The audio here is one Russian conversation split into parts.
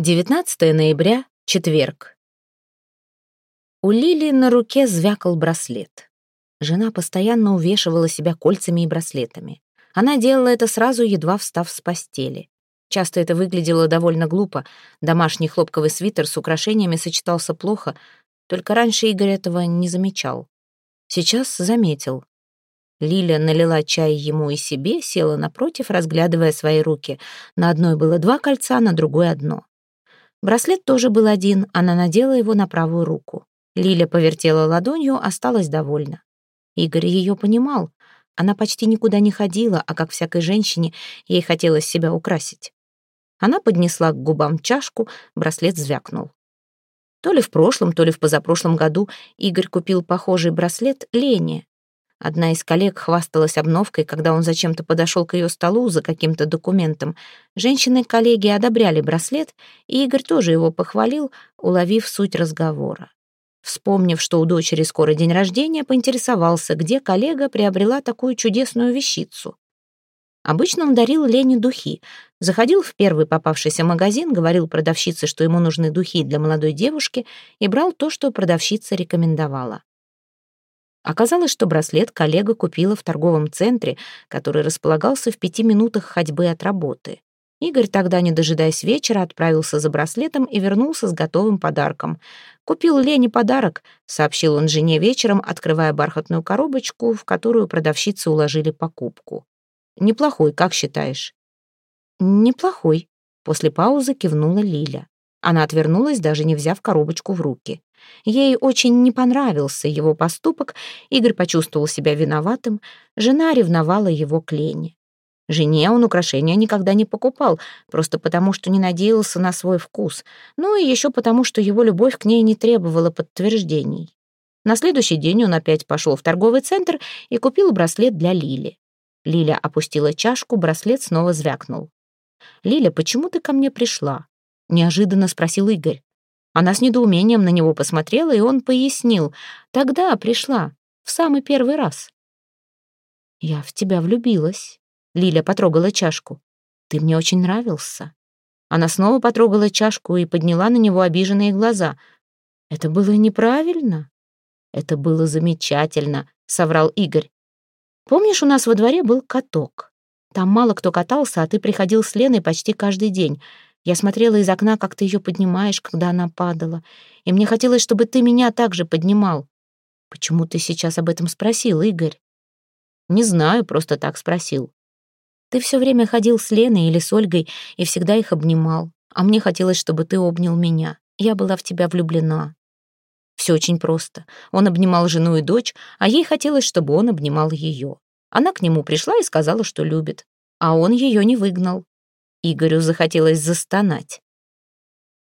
19 ноября, четверг. У Лили на руке звякал браслет. Жена постоянно увешивала себя кольцами и браслетами. Она делала это сразу, едва встав с постели. Часто это выглядело довольно глупо. Домашний хлопковый свитер с украшениями сочетался плохо, только раньше Игорь этого не замечал. Сейчас заметил. Лиля налила чай ему и себе, села напротив, разглядывая свои руки. На одной было два кольца, на другой одно. Браслет тоже был один, она надела его на правую руку. Лиля повертела ладонью, осталась довольна. Игорь ее понимал. Она почти никуда не ходила, а как всякой женщине, ей хотелось себя украсить. Она поднесла к губам чашку, браслет звякнул. То ли в прошлом, то ли в позапрошлом году Игорь купил похожий браслет Лене. Одна из коллег хвасталась обновкой, когда он зачем-то подошел к ее столу за каким-то документом. Женщины-коллеги одобряли браслет, и Игорь тоже его похвалил, уловив суть разговора. Вспомнив, что у дочери скоро день рождения, поинтересовался, где коллега приобрела такую чудесную вещицу. Обычно он дарил Лене духи. Заходил в первый попавшийся магазин, говорил продавщице, что ему нужны духи для молодой девушки, и брал то, что продавщица рекомендовала. Оказалось, что браслет коллега купила в торговом центре, который располагался в пяти минутах ходьбы от работы. Игорь тогда, не дожидаясь вечера, отправился за браслетом и вернулся с готовым подарком. «Купил Лене подарок», — сообщил он жене вечером, открывая бархатную коробочку, в которую продавщицы уложили покупку. «Неплохой, как считаешь?» «Неплохой», — после паузы кивнула Лиля. Она отвернулась, даже не взяв коробочку в руки. Ей очень не понравился его поступок, Игорь почувствовал себя виноватым, жена ревновала его к Лене. Жене он украшения никогда не покупал, просто потому, что не надеялся на свой вкус, ну и еще потому, что его любовь к ней не требовала подтверждений. На следующий день он опять пошел в торговый центр и купил браслет для Лили. Лиля опустила чашку, браслет снова звякнул. «Лиля, почему ты ко мне пришла?» — неожиданно спросил Игорь. Она с недоумением на него посмотрела, и он пояснил. «Тогда пришла, в самый первый раз». «Я в тебя влюбилась», — Лиля потрогала чашку. «Ты мне очень нравился». Она снова потрогала чашку и подняла на него обиженные глаза. «Это было неправильно?» «Это было замечательно», — соврал Игорь. «Помнишь, у нас во дворе был каток? Там мало кто катался, а ты приходил с Леной почти каждый день. Я смотрела из окна, как ты ее поднимаешь, когда она падала. И мне хотелось, чтобы ты меня также поднимал. Почему ты сейчас об этом спросил, Игорь? Не знаю, просто так спросил. Ты все время ходил с Леной или с Ольгой и всегда их обнимал. А мне хотелось, чтобы ты обнял меня. Я была в тебя влюблена. Все очень просто. Он обнимал жену и дочь, а ей хотелось, чтобы он обнимал ее. Она к нему пришла и сказала, что любит. А он ее не выгнал. Игорю захотелось застонать.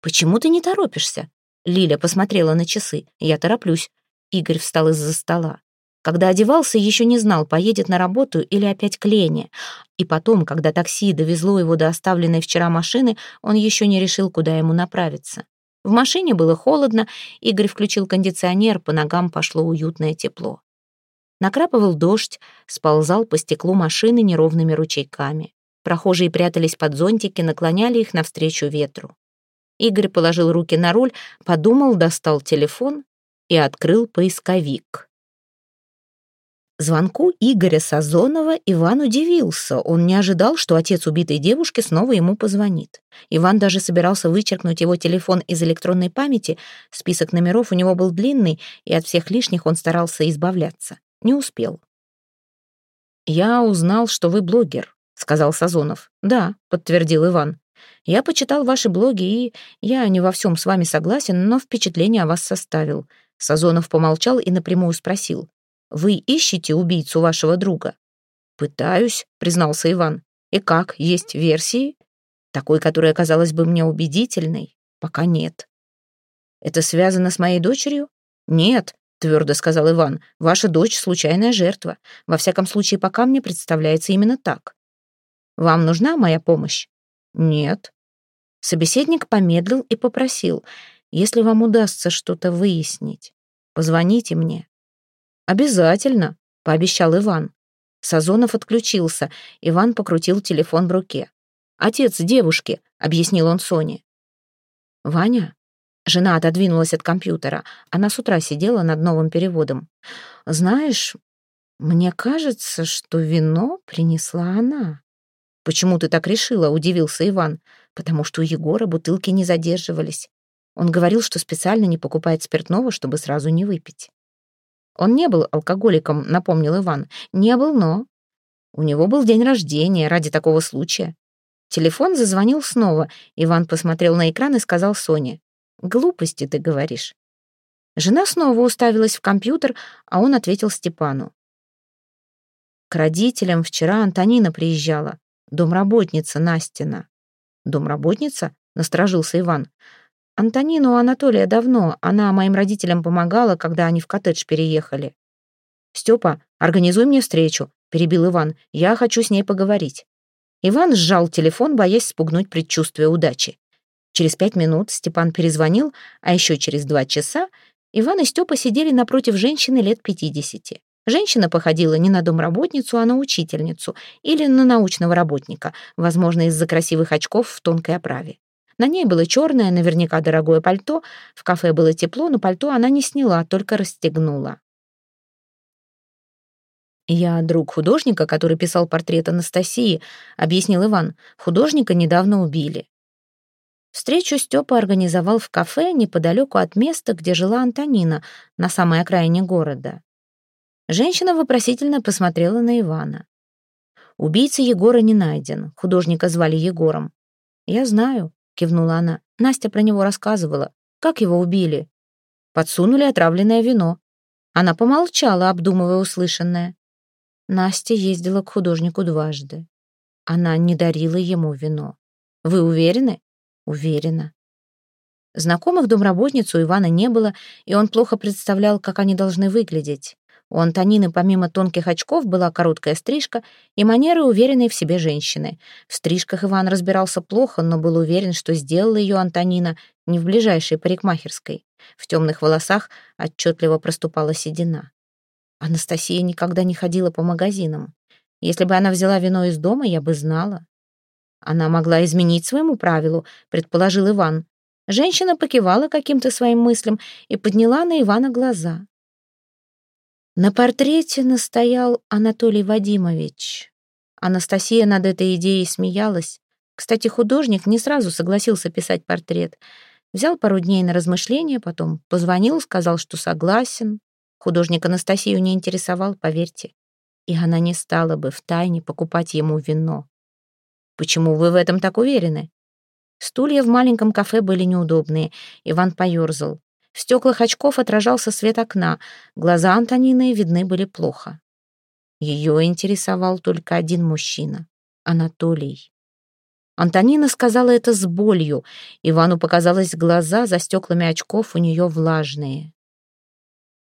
«Почему ты не торопишься?» Лиля посмотрела на часы. «Я тороплюсь». Игорь встал из-за стола. Когда одевался, еще не знал, поедет на работу или опять к Лене. И потом, когда такси довезло его до оставленной вчера машины, он еще не решил, куда ему направиться. В машине было холодно, Игорь включил кондиционер, по ногам пошло уютное тепло. Накрапывал дождь, сползал по стеклу машины неровными ручейками. Прохожие прятались под зонтики, наклоняли их навстречу ветру. Игорь положил руки на руль, подумал, достал телефон и открыл поисковик. Звонку Игоря Сазонова Иван удивился. Он не ожидал, что отец убитой девушки снова ему позвонит. Иван даже собирался вычеркнуть его телефон из электронной памяти. Список номеров у него был длинный, и от всех лишних он старался избавляться. Не успел. «Я узнал, что вы блогер», сказал Сазонов. «Да», — подтвердил Иван. «Я почитал ваши блоги, и я не во всем с вами согласен, но впечатление о вас составил». Сазонов помолчал и напрямую спросил. «Вы ищете убийцу вашего друга?» «Пытаюсь», — признался Иван. «И как, есть версии?» «Такой, которая казалась бы мне убедительной?» «Пока нет». «Это связано с моей дочерью?» «Нет», — твердо сказал Иван. «Ваша дочь — случайная жертва. Во всяком случае, пока мне представляется именно так. Вам нужна моя помощь? Нет. Собеседник помедлил и попросил, если вам удастся что-то выяснить, позвоните мне. Обязательно, пообещал Иван. Сазонов отключился. Иван покрутил телефон в руке. «Отец девушки», — объяснил он Соне. «Ваня?» Жена отодвинулась от компьютера. Она с утра сидела над новым переводом. «Знаешь, мне кажется, что вино принесла она». «Почему ты так решила?» — удивился Иван. «Потому что у Егора бутылки не задерживались. Он говорил, что специально не покупает спиртного, чтобы сразу не выпить». «Он не был алкоголиком», — напомнил Иван. «Не был, но...» «У него был день рождения ради такого случая». Телефон зазвонил снова. Иван посмотрел на экран и сказал Соне. «Глупости, ты говоришь». Жена снова уставилась в компьютер, а он ответил Степану. К родителям вчера Антонина приезжала, домработница Настина. «Домработница?» — насторожился Иван. «Антонину Анатолия давно, она моим родителям помогала, когда они в коттедж переехали». «Степа, организуй мне встречу», — перебил Иван. «Я хочу с ней поговорить». Иван сжал телефон, боясь спугнуть предчувствие удачи. Через пять минут Степан перезвонил, а еще через два часа Иван и Степа сидели напротив женщины лет пятидесяти. Женщина походила не на домработницу, а на учительницу или на научного работника, возможно, из-за красивых очков в тонкой оправе. На ней было черное, наверняка дорогое пальто. В кафе было тепло, но пальто она не сняла, только расстегнула. «Я друг художника, который писал портрет Анастасии», — объяснил Иван. «Художника недавно убили. Встречу Степа организовал в кафе неподалеку от места, где жила Антонина, на самой окраине города. Женщина вопросительно посмотрела на Ивана. «Убийца Егора не найден. Художника звали Егором». «Я знаю», — кивнула она. Настя про него рассказывала. «Как его убили?» «Подсунули отравленное вино». Она помолчала, обдумывая услышанное. Настя ездила к художнику дважды. Она не дарила ему вино. «Вы уверены?» Уверена. Знакомых домработниц у Ивана не было, и он плохо представлял, как они должны выглядеть. У Антонины помимо тонких очков была короткая стрижка и манеры уверенной в себе женщины. В стрижках Иван разбирался плохо, но был уверен, что сделала ее Антонина не в ближайшей парикмахерской. В темных волосах отчетливо проступала седина. Анастасия никогда не ходила по магазинам. Если бы она взяла вино из дома, я бы знала. Она могла изменить своему правилу, предположил Иван. Женщина покивала каким-то своим мыслям и подняла на Ивана глаза. На портрете настоял Анатолий Вадимович. Анастасия над этой идеей смеялась. Кстати, художник не сразу согласился писать портрет. Взял пару дней на размышление, потом позвонил, сказал, что согласен. Художник Анастасию не интересовал, поверьте. И она не стала бы втайне покупать ему вино. Почему вы в этом так уверены? Стулья в маленьком кафе были неудобные. Иван поерзал. В стеклах очков отражался свет окна. Глаза Антонины видны были плохо. Ее интересовал только один мужчина — Анатолий. Антонина сказала это с болью. Ивану показалось, глаза за стеклами очков у нее влажные.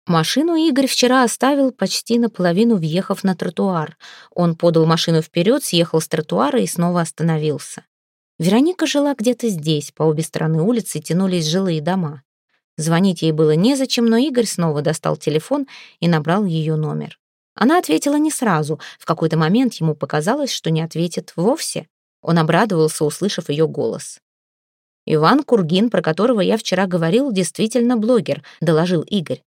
Машину Игорь вчера оставил почти наполовину, въехав на тротуар. Он подал машину вперед, съехал с тротуара и снова остановился. Вероника жила где-то здесь, по обе стороны улицы тянулись жилые дома. Звонить ей было незачем, но Игорь снова достал телефон и набрал ее номер. Она ответила не сразу. В какой-то момент ему показалось, что не ответит вовсе. Он обрадовался, услышав ее голос. «Иван Кургин, про которого я вчера говорил, действительно блогер», — доложил Игорь.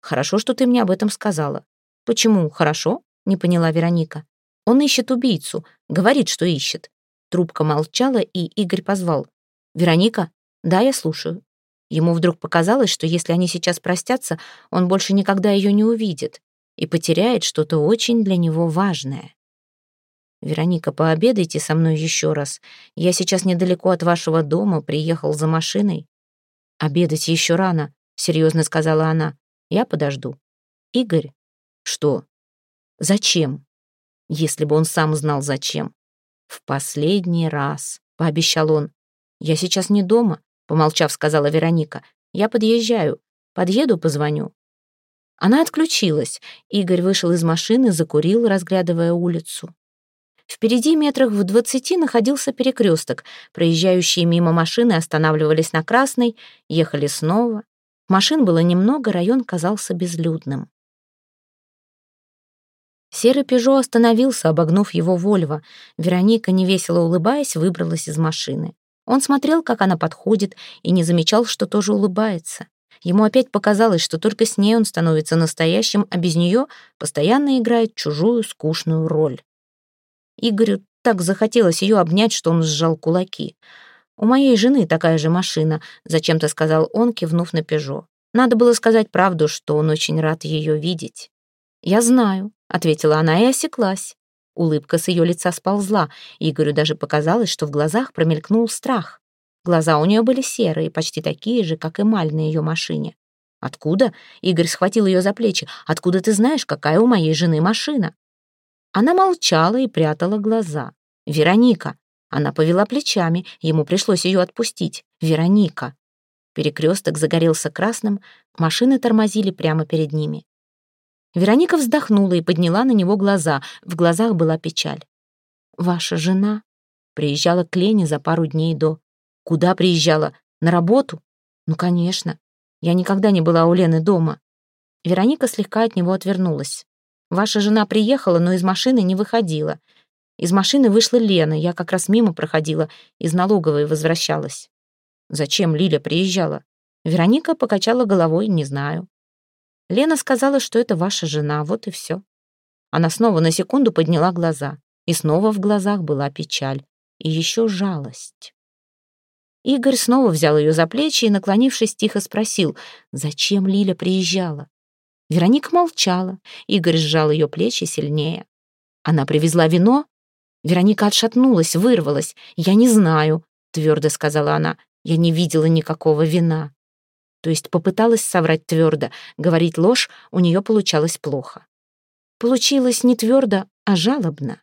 Хорошо, что ты мне об этом сказала. Почему хорошо? Не поняла Вероника. Он ищет убийцу, говорит, что ищет. Трубка молчала, и Игорь позвал. «Вероника? Да, я слушаю». Ему вдруг показалось, что если они сейчас простятся, он больше никогда ее не увидит и потеряет что-то очень для него важное. «Вероника, пообедайте со мной еще раз. Я сейчас недалеко от вашего дома, приехал за машиной». «Обедать еще рано», — серьезно сказала она. Я подожду. Игорь? Что? Зачем? Если бы он сам знал, зачем. В последний раз, пообещал он. Я сейчас не дома, помолчав, сказала Вероника. Я подъезжаю. Подъеду, позвоню. Она отключилась. Игорь вышел из машины, закурил, разглядывая улицу. Впереди метрах в двадцати находился перекресток. Проезжающие мимо машины останавливались на красной, ехали снова. Машин было немного, район казался безлюдным. Серый «Пежо» остановился, обогнув его «Вольво». Вероника, невесело улыбаясь, выбралась из машины. Он смотрел, как она подходит, и не замечал, что тоже улыбается. Ему опять показалось, что только с ней он становится настоящим, а без нее постоянно играет чужую скучную роль. Игорю так захотелось ее обнять, что он сжал кулаки. «У моей жены такая же машина», — зачем-то сказал он, кивнув на «Пежо». Надо было сказать правду, что он очень рад ее видеть. «Я знаю», — ответила она и осеклась. Улыбка с ее лица сползла, Игорю даже показалось, что в глазах промелькнул страх. Глаза у нее были серые, почти такие же, как эмаль на ее машине. «Откуда?» — Игорь схватил ее за плечи. «Откуда ты знаешь, какая у моей жены машина?» Она молчала и прятала глаза. «Вероника!» Она повела плечами, ему пришлось ее отпустить. «Вероника!» Перекресток загорелся красным, машины тормозили прямо перед ними. Вероника вздохнула и подняла на него глаза. В глазах была печаль. «Ваша жена?» Приезжала к Лене за пару дней до. «Куда приезжала? На работу?» «Ну, конечно. Я никогда не была у Лены дома». Вероника слегка от него отвернулась. Ваша жена приехала, но из машины не выходила. Из машины вышла Лена, я как раз мимо проходила, из налоговой возвращалась. Зачем Лиля приезжала? Вероника покачала головой, не знаю. Лена сказала, что это ваша жена, вот и все. Она снова на секунду подняла глаза, и снова в глазах была печаль, и еще жалость. Игорь снова взял ее за плечи и, наклонившись, тихо спросил, зачем Лиля приезжала. Вероника молчала. Игорь сжал ее плечи сильнее. Она привезла вино. Вероника отшатнулась, вырвалась. «Я не знаю», — твердо сказала она. «Я не видела никакого вина». То есть попыталась соврать твердо. Говорить ложь у нее получалось плохо. Получилось не твердо, а жалобно.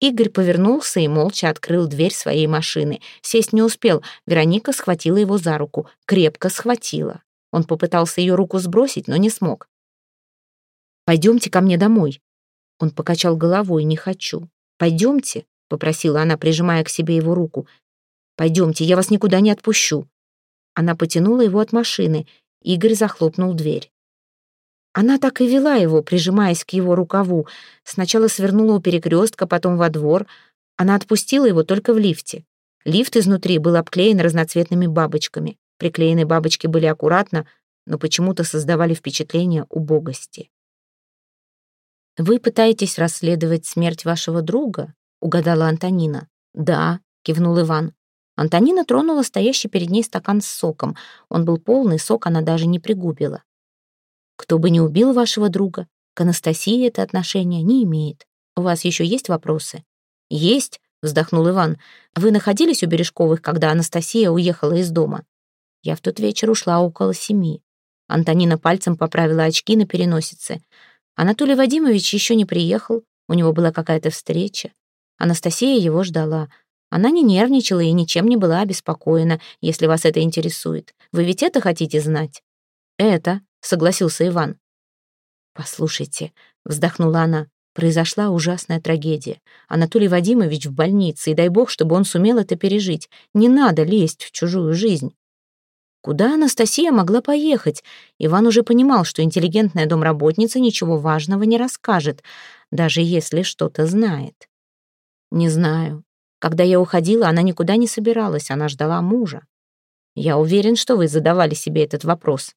Игорь повернулся и молча открыл дверь своей машины. Сесть не успел. Вероника схватила его за руку. Крепко схватила. Он попытался ее руку сбросить, но не смог. «Пойдемте ко мне домой». Он покачал головой, не хочу. «Пойдемте», — попросила она, прижимая к себе его руку. «Пойдемте, я вас никуда не отпущу». Она потянула его от машины. Игорь захлопнул дверь. Она так и вела его, прижимаясь к его рукаву. Сначала свернула у перекрестка, потом во двор. Она отпустила его только в лифте. Лифт изнутри был обклеен разноцветными бабочками. Приклеенные бабочки были аккуратно, но почему-то создавали впечатление убогости. «Вы пытаетесь расследовать смерть вашего друга?» — угадала Антонина. «Да», — кивнул Иван. Антонина тронула стоящий перед ней стакан с соком. Он был полный, сок она даже не пригубила. «Кто бы не убил вашего друга, к Анастасии это отношение не имеет. У вас еще есть вопросы?» «Есть», — вздохнул Иван. «Вы находились у Бережковых, когда Анастасия уехала из дома?» Я в тот вечер ушла около семи. Антонина пальцем поправила очки на переносице. Анатолий Вадимович еще не приехал, у него была какая-то встреча. Анастасия его ждала. Она не нервничала и ничем не была обеспокоена, если вас это интересует. Вы ведь это хотите знать? Это, согласился Иван. Послушайте, вздохнула она, произошла ужасная трагедия. Анатолий Вадимович в больнице, и дай бог, чтобы он сумел это пережить. Не надо лезть в чужую жизнь. Куда Анастасия могла поехать? Иван уже понимал, что интеллигентная домработница ничего важного не расскажет, даже если что-то знает. Не знаю. Когда я уходила, она никуда не собиралась, она ждала мужа. Я уверен, что вы задавали себе этот вопрос.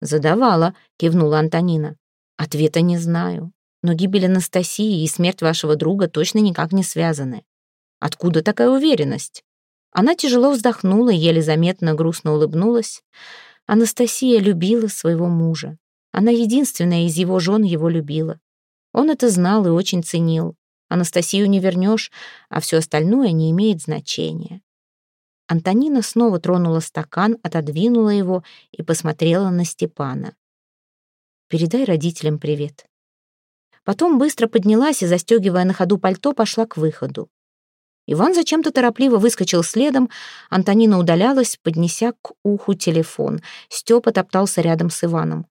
Задавала, кивнула Антонина. Ответа не знаю. Но гибель Анастасии и смерть вашего друга точно никак не связаны. Откуда такая уверенность? Она тяжело вздохнула, еле заметно грустно улыбнулась. Анастасия любила своего мужа. Она единственная из его жен его любила. Он это знал и очень ценил. Анастасию не вернешь, а все остальное не имеет значения. Антонина снова тронула стакан, отодвинула его и посмотрела на Степана. «Передай родителям привет». Потом быстро поднялась и, застегивая на ходу пальто, пошла к выходу. Иван зачем-то торопливо выскочил следом. Антонина удалялась, поднеся к уху телефон. Степа топтался рядом с Иваном.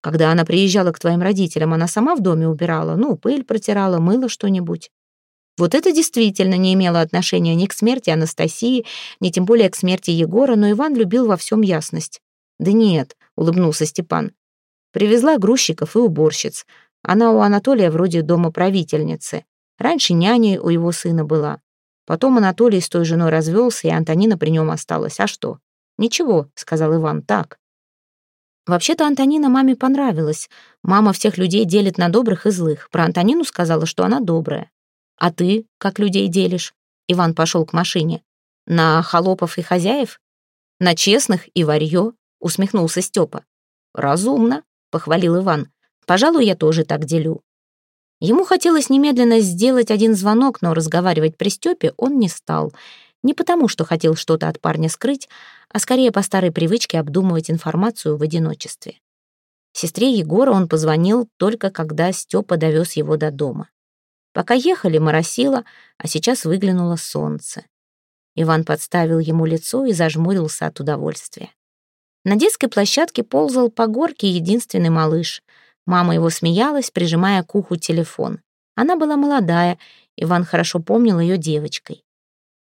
«Когда она приезжала к твоим родителям, она сама в доме убирала, ну, пыль протирала, мыла что-нибудь». Вот это действительно не имело отношения ни к смерти Анастасии, ни тем более к смерти Егора, но Иван любил во всем ясность. «Да нет», — улыбнулся Степан. «Привезла грузчиков и уборщиц. Она у Анатолия вроде домоправительницы. Раньше няней у его сына была. Потом Анатолий с той женой развелся, и Антонина при нем осталась. А что? Ничего, сказал Иван, так. Вообще-то Антонина маме понравилась. Мама всех людей делит на добрых и злых. Про Антонину сказала, что она добрая. А ты как людей делишь? Иван пошел к машине. На холопов и хозяев? На честных и варьё, усмехнулся Степа. Разумно, похвалил Иван. Пожалуй, я тоже так делю. Ему хотелось немедленно сделать один звонок, но разговаривать при Степе он не стал. Не потому, что хотел что-то от парня скрыть, а скорее по старой привычке обдумывать информацию в одиночестве. Сестре Егора он позвонил только когда Степа довез его до дома. Пока ехали, моросило, а сейчас выглянуло солнце. Иван подставил ему лицо и зажмурился от удовольствия. На детской площадке ползал по горке единственный малыш. Мама его смеялась, прижимая к уху телефон. Она была молодая, Иван хорошо помнил ее девочкой.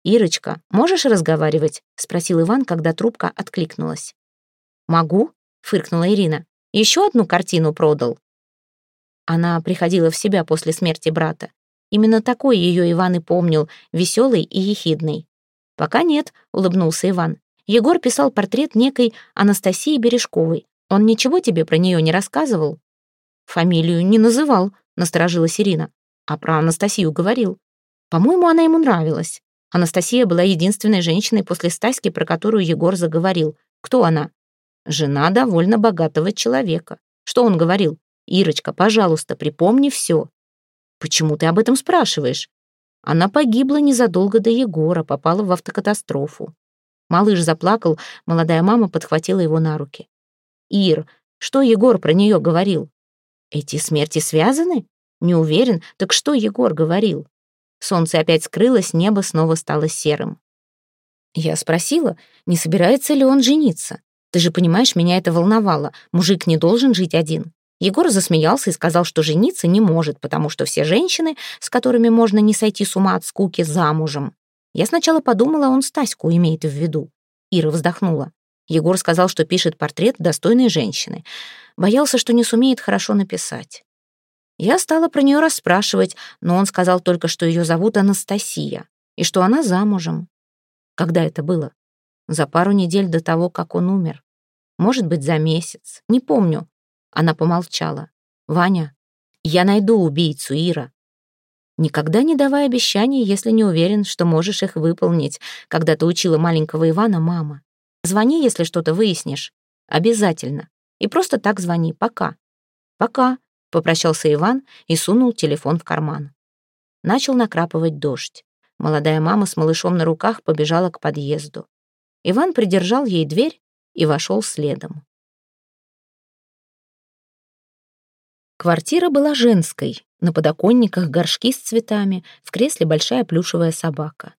«Ирочка, можешь разговаривать?» — спросил Иван, когда трубка откликнулась. «Могу», — фыркнула Ирина. «Еще одну картину продал». Она приходила в себя после смерти брата. Именно такой ее Иван и помнил, веселый и ехидный. «Пока нет», — улыбнулся Иван. «Егор писал портрет некой Анастасии Бережковой. Он ничего тебе про нее не рассказывал?» «Фамилию не называл», — насторожилась Ирина. «А про Анастасию говорил. По-моему, она ему нравилась. Анастасия была единственной женщиной после Стаськи, про которую Егор заговорил. Кто она? Жена довольно богатого человека. Что он говорил? «Ирочка, пожалуйста, припомни все». «Почему ты об этом спрашиваешь?» Она погибла незадолго до Егора, попала в автокатастрофу. Малыш заплакал, молодая мама подхватила его на руки. «Ир, что Егор про нее говорил?» «Эти смерти связаны?» «Не уверен. Так что Егор говорил?» Солнце опять скрылось, небо снова стало серым. Я спросила, не собирается ли он жениться. Ты же понимаешь, меня это волновало. Мужик не должен жить один. Егор засмеялся и сказал, что жениться не может, потому что все женщины, с которыми можно не сойти с ума от скуки, замужем. Я сначала подумала, он Стаську имеет в виду. Ира вздохнула. Егор сказал, что пишет портрет достойной женщины. Боялся, что не сумеет хорошо написать. Я стала про нее расспрашивать, но он сказал только, что ее зовут Анастасия и что она замужем. Когда это было? За пару недель до того, как он умер. Может быть, за месяц. Не помню. Она помолчала. «Ваня, я найду убийцу, Ира. Никогда не давай обещаний, если не уверен, что можешь их выполнить, когда ты учила маленького Ивана мама. Звони, если что-то выяснишь. Обязательно. И просто так звони. Пока. Пока попрощался Иван и сунул телефон в карман. Начал накрапывать дождь. Молодая мама с малышом на руках побежала к подъезду. Иван придержал ей дверь и вошел следом. Квартира была женской. На подоконниках горшки с цветами, в кресле большая плюшевая собака.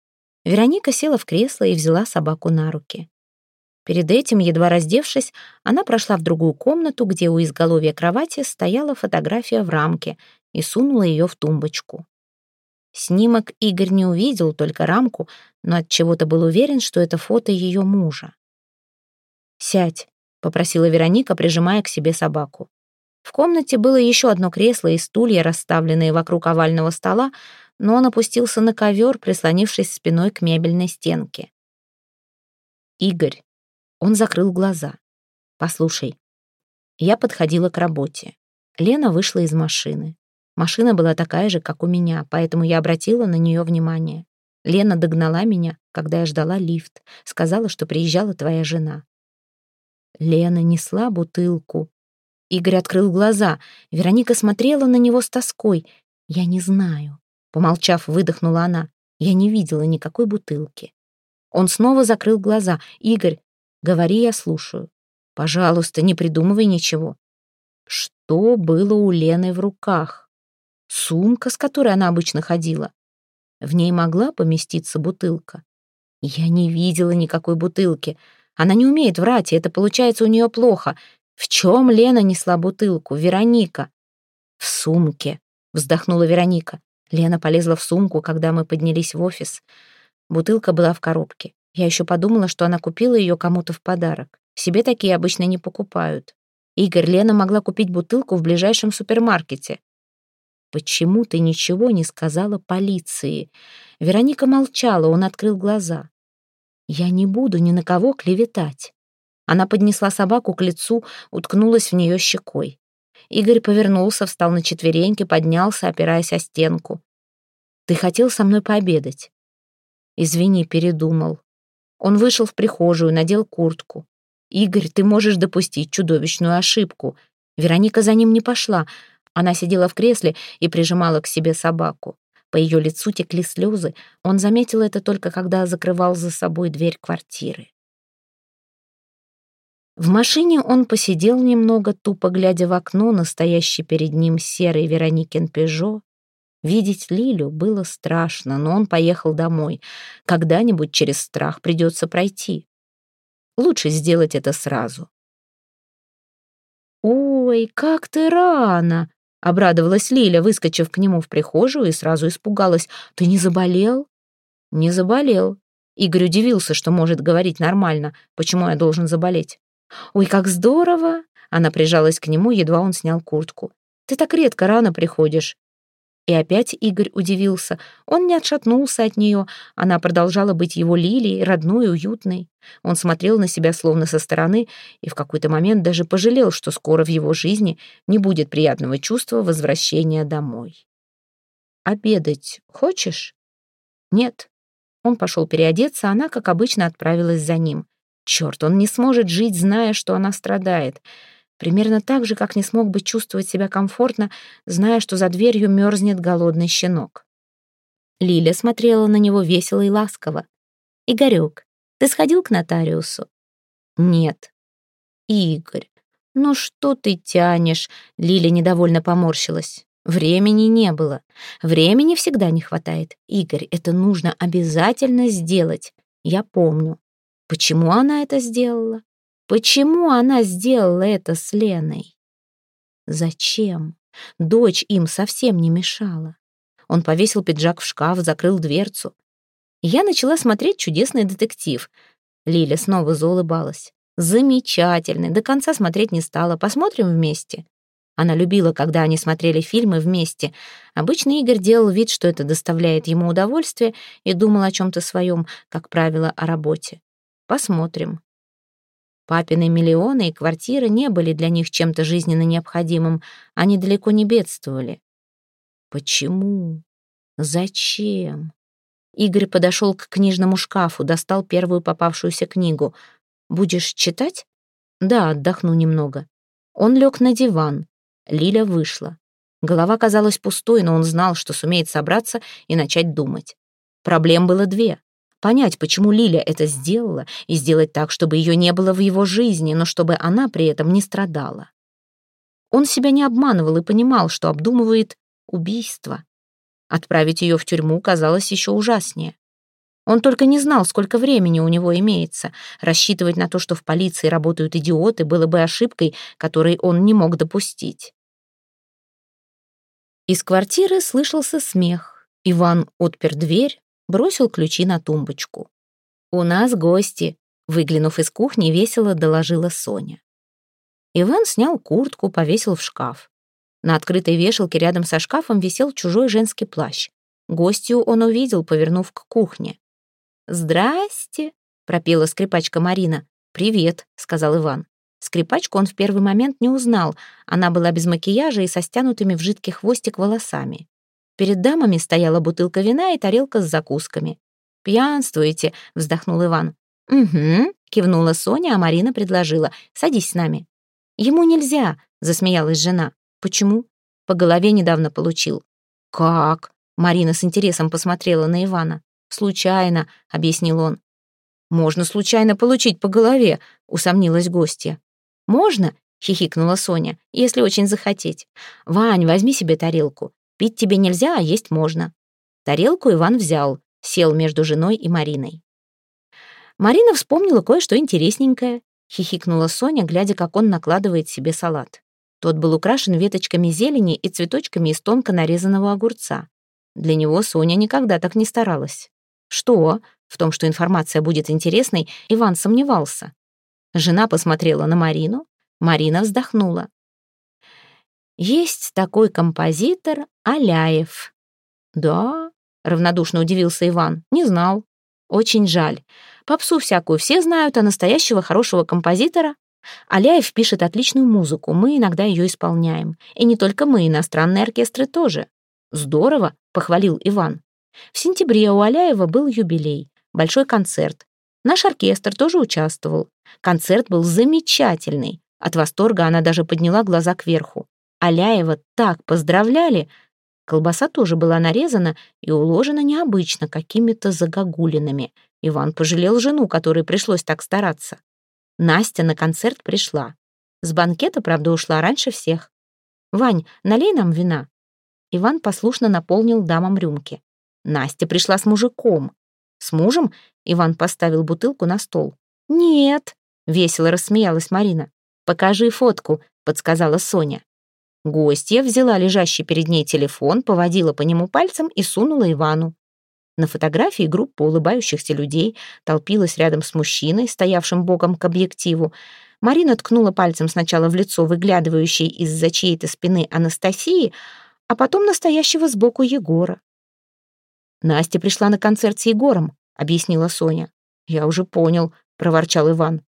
Вероника села в кресло и взяла собаку на руки. Перед этим, едва раздевшись, она прошла в другую комнату, где у изголовья кровати стояла фотография в рамке и сунула ее в тумбочку. Снимок Игорь не увидел, только рамку, но от чего то был уверен, что это фото ее мужа. «Сядь», — попросила Вероника, прижимая к себе собаку. В комнате было еще одно кресло и стулья, расставленные вокруг овального стола, но он опустился на ковер, прислонившись спиной к мебельной стенке. «Игорь», он закрыл глаза. «Послушай». Я подходила к работе. Лена вышла из машины. Машина была такая же, как у меня, поэтому я обратила на нее внимание. Лена догнала меня, когда я ждала лифт. Сказала, что приезжала твоя жена. Лена несла бутылку. Игорь открыл глаза. Вероника смотрела на него с тоской. «Я не знаю». Помолчав, выдохнула она. Я не видела никакой бутылки. Он снова закрыл глаза. «Игорь, Говори, я слушаю. Пожалуйста, не придумывай ничего. Что было у Лены в руках? Сумка, с которой она обычно ходила. В ней могла поместиться бутылка. Я не видела никакой бутылки. Она не умеет врать, и это получается у нее плохо. В чем Лена несла бутылку? Вероника. В сумке, вздохнула Вероника. Лена полезла в сумку, когда мы поднялись в офис. Бутылка была в коробке. Я еще подумала, что она купила ее кому-то в подарок. Себе такие обычно не покупают. Игорь, Лена могла купить бутылку в ближайшем супермаркете. «Почему ты ничего не сказала полиции?» Вероника молчала, он открыл глаза. «Я не буду ни на кого клеветать». Она поднесла собаку к лицу, уткнулась в нее щекой. Игорь повернулся, встал на четвереньки, поднялся, опираясь о стенку. «Ты хотел со мной пообедать?» «Извини, передумал». Он вышел в прихожую, надел куртку. «Игорь, ты можешь допустить чудовищную ошибку». Вероника за ним не пошла. Она сидела в кресле и прижимала к себе собаку. По ее лицу текли слезы. Он заметил это только когда закрывал за собой дверь квартиры. В машине он посидел немного, тупо глядя в окно на стоящий перед ним серый Вероникин Пежо. Видеть Лилю было страшно, но он поехал домой. Когда-нибудь через страх придется пройти. Лучше сделать это сразу. «Ой, как ты рано!» — обрадовалась Лиля, выскочив к нему в прихожую и сразу испугалась. «Ты не заболел?» «Не заболел». Игорь удивился, что может говорить нормально. «Почему я должен заболеть?» «Ой, как здорово!» Она прижалась к нему, едва он снял куртку. «Ты так редко рано приходишь». И опять Игорь удивился. Он не отшатнулся от нее. Она продолжала быть его лилией, родной, уютной. Он смотрел на себя словно со стороны и в какой-то момент даже пожалел, что скоро в его жизни не будет приятного чувства возвращения домой. «Обедать хочешь?» «Нет». Он пошел переодеться, она, как обычно, отправилась за ним. Черт, он не сможет жить, зная, что она страдает. Примерно так же, как не смог бы чувствовать себя комфортно, зная, что за дверью мерзнет голодный щенок. Лиля смотрела на него весело и ласково. «Игорек, ты сходил к нотариусу?» «Нет». «Игорь, ну что ты тянешь?» Лиля недовольно поморщилась. Времени не было. Времени всегда не хватает. Игорь, это нужно обязательно сделать. Я помню. Почему она это сделала? Почему она сделала это с Леной? Зачем? Дочь им совсем не мешала. Он повесил пиджак в шкаф, закрыл дверцу. Я начала смотреть чудесный детектив. Лиля снова заулыбалась. Замечательный, до конца смотреть не стала. Посмотрим вместе. Она любила, когда они смотрели фильмы вместе. Обычно Игорь делал вид, что это доставляет ему удовольствие, и думал о чем-то своем, как правило, о работе. Посмотрим. Папины миллионы и квартиры не были для них чем-то жизненно необходимым, они далеко не бедствовали. Почему? Зачем? Игорь подошел к книжному шкафу, достал первую попавшуюся книгу. «Будешь читать?» «Да, отдохну немного». Он лег на диван. Лиля вышла. Голова казалась пустой, но он знал, что сумеет собраться и начать думать. Проблем было две понять, почему Лиля это сделала, и сделать так, чтобы ее не было в его жизни, но чтобы она при этом не страдала. Он себя не обманывал и понимал, что обдумывает убийство. Отправить ее в тюрьму казалось еще ужаснее. Он только не знал, сколько времени у него имеется. Рассчитывать на то, что в полиции работают идиоты, было бы ошибкой, которой он не мог допустить. Из квартиры слышался смех. Иван отпер дверь, бросил ключи на тумбочку. «У нас гости», — выглянув из кухни, весело доложила Соня. Иван снял куртку, повесил в шкаф. На открытой вешалке рядом со шкафом висел чужой женский плащ. Гостью он увидел, повернув к кухне. «Здрасте», — пропела скрипачка Марина. «Привет», — сказал Иван. Скрипачку он в первый момент не узнал. Она была без макияжа и со стянутыми в жидкий хвостик волосами. Перед дамами стояла бутылка вина и тарелка с закусками. «Пьянствуете», — вздохнул Иван. «Угу», — кивнула Соня, а Марина предложила. «Садись с нами». «Ему нельзя», — засмеялась жена. «Почему?» «По голове недавно получил». «Как?» — Марина с интересом посмотрела на Ивана. «Случайно», — объяснил он. «Можно случайно получить по голове», — усомнилась гостья. «Можно?» — хихикнула Соня, — «если очень захотеть. Вань, возьми себе тарелку. Пить тебе нельзя, а есть можно». Тарелку Иван взял, сел между женой и Мариной. Марина вспомнила кое-что интересненькое, хихикнула Соня, глядя, как он накладывает себе салат. Тот был украшен веточками зелени и цветочками из тонко нарезанного огурца. Для него Соня никогда так не старалась. Что? В том, что информация будет интересной, Иван сомневался. Жена посмотрела на Марину, Марина вздохнула. Есть такой композитор Аляев. Да, равнодушно удивился Иван. Не знал. Очень жаль. Попсу всякую все знают, а настоящего хорошего композитора Аляев пишет отличную музыку, мы иногда ее исполняем. И не только мы, иностранные оркестры тоже. Здорово, похвалил Иван. В сентябре у Аляева был юбилей, большой концерт. Наш оркестр тоже участвовал. Концерт был замечательный. От восторга она даже подняла глаза кверху. Аляева так поздравляли. Колбаса тоже была нарезана и уложена необычно, какими-то загогулинами. Иван пожалел жену, которой пришлось так стараться. Настя на концерт пришла. С банкета, правда, ушла раньше всех. «Вань, налей нам вина». Иван послушно наполнил дамам рюмки. Настя пришла с мужиком. «С мужем?» — Иван поставил бутылку на стол. «Нет», — весело рассмеялась Марина. «Покажи фотку», — подсказала Соня. Гостья взяла лежащий перед ней телефон, поводила по нему пальцем и сунула Ивану. На фотографии группа улыбающихся людей толпилась рядом с мужчиной, стоявшим боком к объективу. Марина ткнула пальцем сначала в лицо выглядывающей из-за чьей-то спины Анастасии, а потом настоящего сбоку Егора. «Настя пришла на концерт с Егором», — объяснила Соня. «Я уже понял», — проворчал Иван.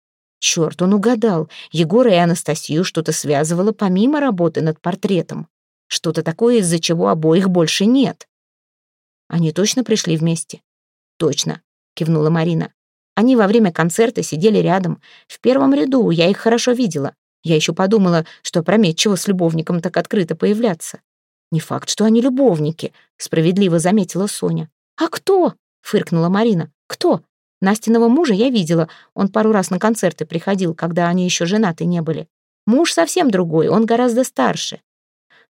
Черт, он угадал. Егора и Анастасию что-то связывало помимо работы над портретом. Что-то такое, из-за чего обоих больше нет. Они точно пришли вместе? Точно, кивнула Марина. Они во время концерта сидели рядом, в первом ряду, я их хорошо видела. Я еще подумала, что опрометчиво с любовником так открыто появляться. Не факт, что они любовники, справедливо заметила Соня. А кто? фыркнула Марина. Кто? Настиного мужа я видела, он пару раз на концерты приходил, когда они еще женаты не были. Муж совсем другой, он гораздо старше.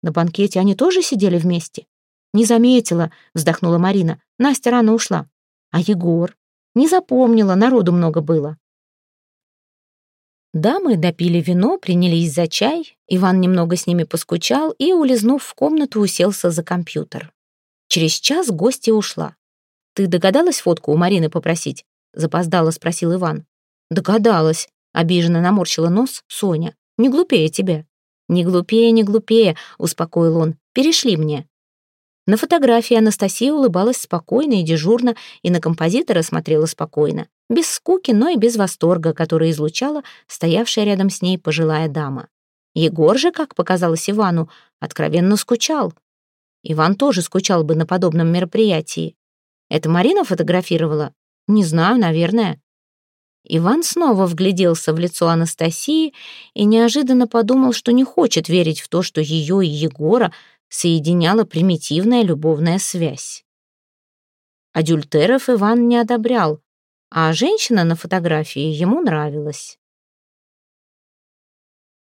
На банкете они тоже сидели вместе? Не заметила, вздохнула Марина. Настя рано ушла. А Егор? Не запомнила, народу много было. Дамы допили вино, принялись за чай. Иван немного с ними поскучал и, улизнув в комнату, уселся за компьютер. Через час гостья ушла. «Ты догадалась фотку у Марины попросить?» Запоздало спросил Иван. Догадалась, обиженно наморщила нос Соня. Не глупее тебя. Не глупее, не глупее, успокоил он. Перешли мне. На фотографии Анастасия улыбалась спокойно и дежурно, и на композитора смотрела спокойно, без скуки, но и без восторга, который излучала стоявшая рядом с ней пожилая дама. Егор же, как показалось Ивану, откровенно скучал. Иван тоже скучал бы на подобном мероприятии. Это Марина фотографировала? Не знаю, наверное. Иван снова вгляделся в лицо Анастасии и неожиданно подумал, что не хочет верить в то, что ее и Егора соединяла примитивная любовная связь. Адюльтеров Иван не одобрял, а женщина на фотографии ему нравилась.